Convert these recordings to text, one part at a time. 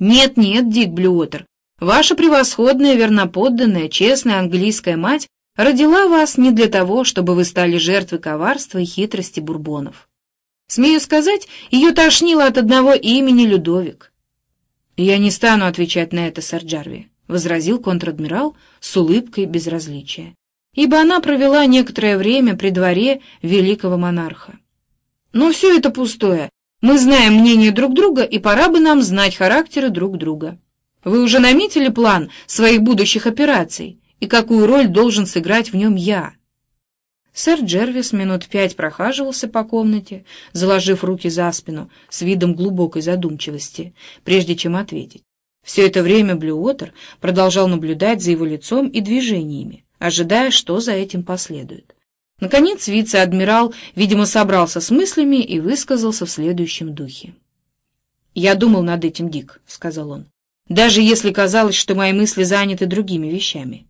Нет-нет, Дик Блюотер, ваша превосходная, верноподданная, честная английская мать родила вас не для того, чтобы вы стали жертвой коварства и хитрости бурбонов. Смею сказать, ее тошнило от одного имени Людовик. «Я не стану отвечать на это, сэр Джарви», — возразил контр-адмирал с улыбкой безразличия, ибо она провела некоторое время при дворе великого монарха. «Но все это пустое. Мы знаем мнение друг друга, и пора бы нам знать характеры друг друга. Вы уже наметили план своих будущих операций, и какую роль должен сыграть в нем я?» Сэр Джервис минут пять прохаживался по комнате, заложив руки за спину с видом глубокой задумчивости, прежде чем ответить. Все это время Блюотер продолжал наблюдать за его лицом и движениями, ожидая, что за этим последует. Наконец вице-адмирал, видимо, собрался с мыслями и высказался в следующем духе. «Я думал над этим, Дик», — сказал он, — «даже если казалось, что мои мысли заняты другими вещами.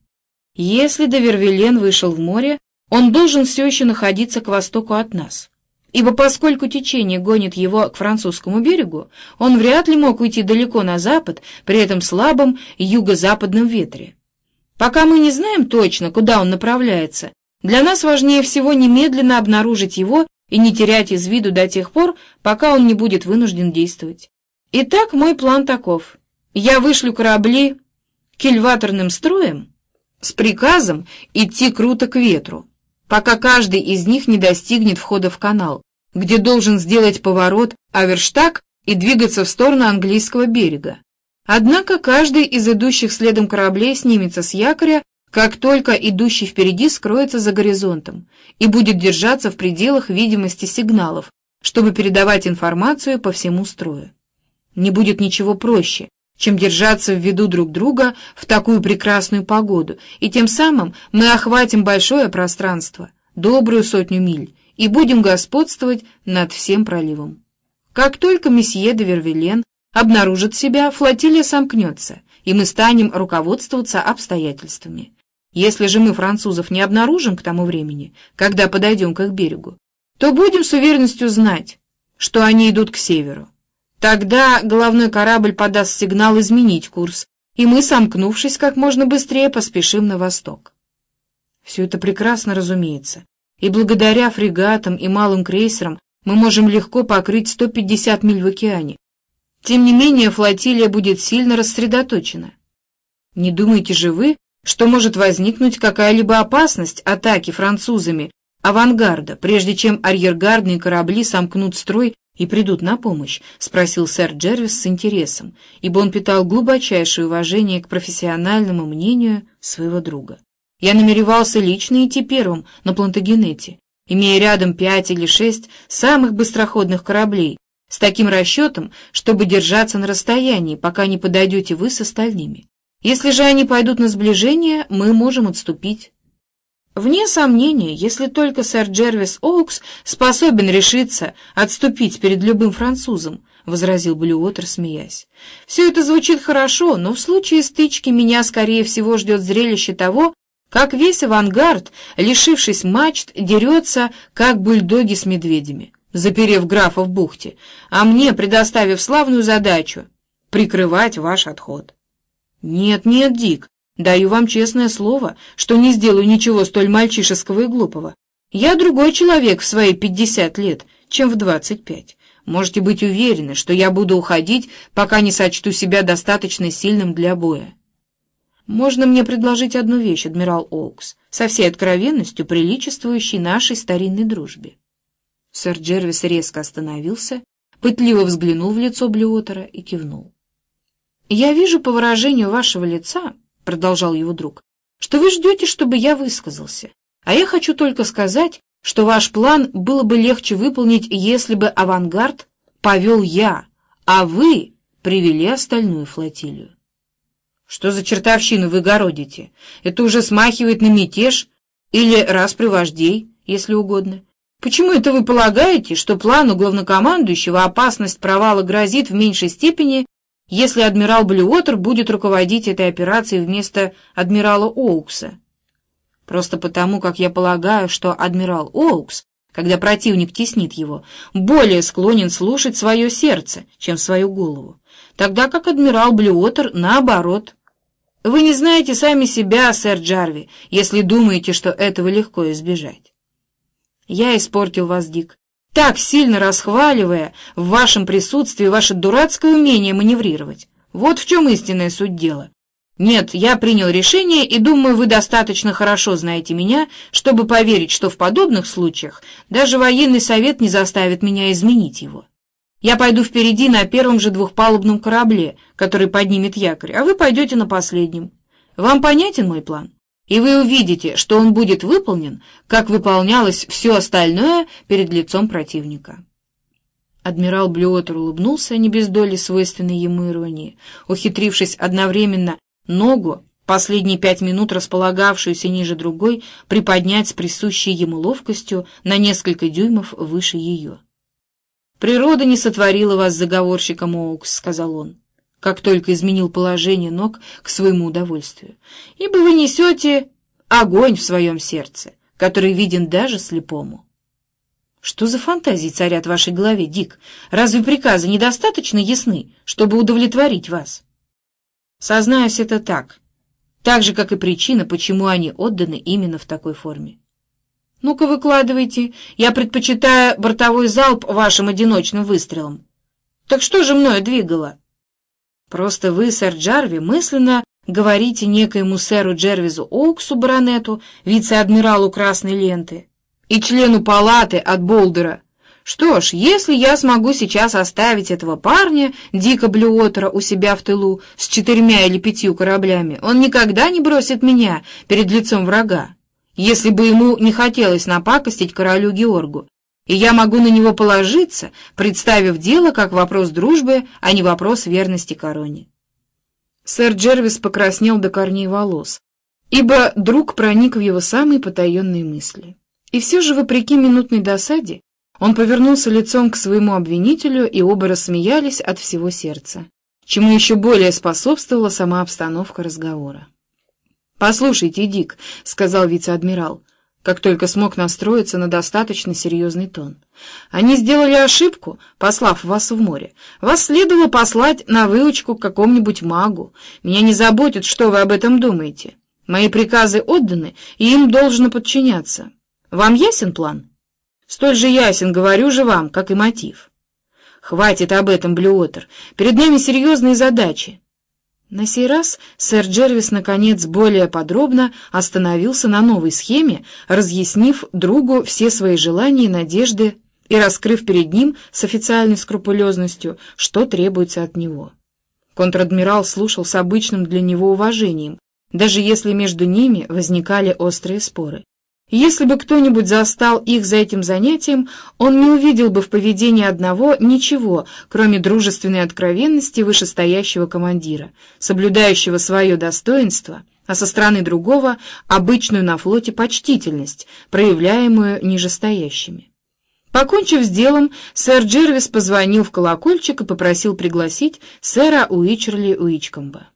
Если Довервилен вышел в море, он должен все еще находиться к востоку от нас, ибо поскольку течение гонит его к французскому берегу, он вряд ли мог уйти далеко на запад при этом слабом юго-западном ветре. Пока мы не знаем точно, куда он направляется, для нас важнее всего немедленно обнаружить его и не терять из виду до тех пор, пока он не будет вынужден действовать. Итак, мой план таков. Я вышлю корабли кильваторным строем с приказом идти круто к ветру, пока каждый из них не достигнет входа в канал, где должен сделать поворот Аверштаг и двигаться в сторону английского берега. Однако каждый из идущих следом кораблей снимется с якоря как только идущий впереди скроется за горизонтом и будет держаться в пределах видимости сигналов, чтобы передавать информацию по всему строю. Не будет ничего проще, чем держаться в виду друг друга в такую прекрасную погоду, и тем самым мы охватим большое пространство, добрую сотню миль, и будем господствовать над всем проливом. Как только месье де Вервилен обнаружит себя, флотилия сомкнется, и мы станем руководствоваться обстоятельствами. Если же мы французов не обнаружим к тому времени, когда подойдем к их берегу, то будем с уверенностью знать, что они идут к северу. Тогда головной корабль подаст сигнал изменить курс, и мы, сомкнувшись как можно быстрее, поспешим на восток. Все это прекрасно разумеется, и благодаря фрегатам и малым крейсерам мы можем легко покрыть 150 миль в океане. Тем не менее, флотилия будет сильно рассредоточена. Не думаете же вы, что может возникнуть какая-либо опасность атаки французами авангарда, прежде чем арьергардные корабли сомкнут строй и придут на помощь?» — спросил сэр Джервис с интересом, ибо он питал глубочайшее уважение к профессиональному мнению своего друга. «Я намеревался лично идти первым на Плантагенете, имея рядом пять или шесть самых быстроходных кораблей, с таким расчетом, чтобы держаться на расстоянии, пока не подойдете вы с остальными. Если же они пойдут на сближение, мы можем отступить. Вне сомнения, если только сэр Джервис Оукс способен решиться отступить перед любым французом, — возразил Блюотер, смеясь. «Все это звучит хорошо, но в случае стычки меня, скорее всего, ждет зрелище того, как весь авангард, лишившись мачт, дерется, как бульдоги с медведями, заперев графа в бухте, а мне предоставив славную задачу — прикрывать ваш отход». «Нет, нет, Дик, даю вам честное слово, что не сделаю ничего столь мальчишеского и глупого. Я другой человек в свои пятьдесят лет, чем в двадцать пять. Можете быть уверены, что я буду уходить, пока не сочту себя достаточно сильным для боя». «Можно мне предложить одну вещь, адмирал Оукс, со всей откровенностью, приличествующей нашей старинной дружбе?» Сэр Джервис резко остановился, пытливо взглянул в лицо Блюотера и кивнул. «Я вижу по выражению вашего лица, — продолжал его друг, — что вы ждете, чтобы я высказался. А я хочу только сказать, что ваш план было бы легче выполнить, если бы авангард повел я, а вы привели остальную флотилию. Что за чертовщину вы городите? Это уже смахивает на мятеж или распри вождей, если угодно. Почему это вы полагаете, что плану главнокомандующего опасность провала грозит в меньшей степени, если адмирал Блюотер будет руководить этой операцией вместо адмирала Оукса. Просто потому, как я полагаю, что адмирал Оукс, когда противник теснит его, более склонен слушать свое сердце, чем свою голову. тогда как адмирал Блюотер наоборот. Вы не знаете сами себя, сэр Джарви, если думаете, что этого легко избежать. Я испортил вас, Дик, так сильно расхваливая в вашем присутствии ваше дурацкое умение маневрировать. Вот в чем истинная суть дела. Нет, я принял решение, и думаю, вы достаточно хорошо знаете меня, чтобы поверить, что в подобных случаях даже военный совет не заставит меня изменить его. Я пойду впереди на первом же двухпалубном корабле, который поднимет якорь, а вы пойдете на последнем. Вам понятен мой план? И вы увидите, что он будет выполнен, как выполнялось все остальное перед лицом противника. Адмирал Блюотер улыбнулся не без доли свойственной ему иронии, ухитрившись одновременно ногу, последние пять минут располагавшуюся ниже другой, приподнять с присущей ему ловкостью на несколько дюймов выше ее. «Природа не сотворила вас заговорщиком, Оукс», — сказал он как только изменил положение ног к своему удовольствию, ибо вы несете огонь в своем сердце, который виден даже слепому. Что за фантазии царят в вашей голове, Дик? Разве приказы недостаточно ясны, чтобы удовлетворить вас? Сознаюсь, это так. Так же, как и причина, почему они отданы именно в такой форме. Ну-ка, выкладывайте. Я предпочитаю бортовой залп вашим одиночным выстрелом. Так что же мною двигало? Просто вы, сэр Джарви, мысленно говорите некоему сэру Джервизу Оуксу, баронету, вице-адмиралу Красной Ленты и члену палаты от Болдера. Что ж, если я смогу сейчас оставить этого парня, Дика Блюотера, у себя в тылу с четырьмя или пятью кораблями, он никогда не бросит меня перед лицом врага, если бы ему не хотелось напакостить королю Георгу и я могу на него положиться, представив дело как вопрос дружбы, а не вопрос верности короне. Сэр Джервис покраснел до корней волос, ибо друг проник в его самые потаенные мысли. И все же, вопреки минутной досаде, он повернулся лицом к своему обвинителю, и оба рассмеялись от всего сердца, чему еще более способствовала сама обстановка разговора. «Послушайте, Дик», — сказал вице-адмирал, как только смог настроиться на достаточно серьезный тон. Они сделали ошибку, послав вас в море. Вас следовало послать на выучку к какому-нибудь магу. Меня не заботит, что вы об этом думаете. Мои приказы отданы, и им должно подчиняться. Вам ясен план? Столь же ясен, говорю же вам, как и мотив. Хватит об этом, Блюотер. Перед нами серьезные задачи. На сей раз сэр Джервис, наконец, более подробно остановился на новой схеме, разъяснив другу все свои желания и надежды и раскрыв перед ним с официальной скрупулезностью, что требуется от него. Контр-адмирал слушал с обычным для него уважением, даже если между ними возникали острые споры. Если бы кто-нибудь застал их за этим занятием, он не увидел бы в поведении одного ничего, кроме дружественной откровенности вышестоящего командира, соблюдающего свое достоинство, а со стороны другого — обычную на флоте почтительность, проявляемую нижестоящими. Покончив с делом, сэр Джервис позвонил в колокольчик и попросил пригласить сэра Уичерли Уичкомба.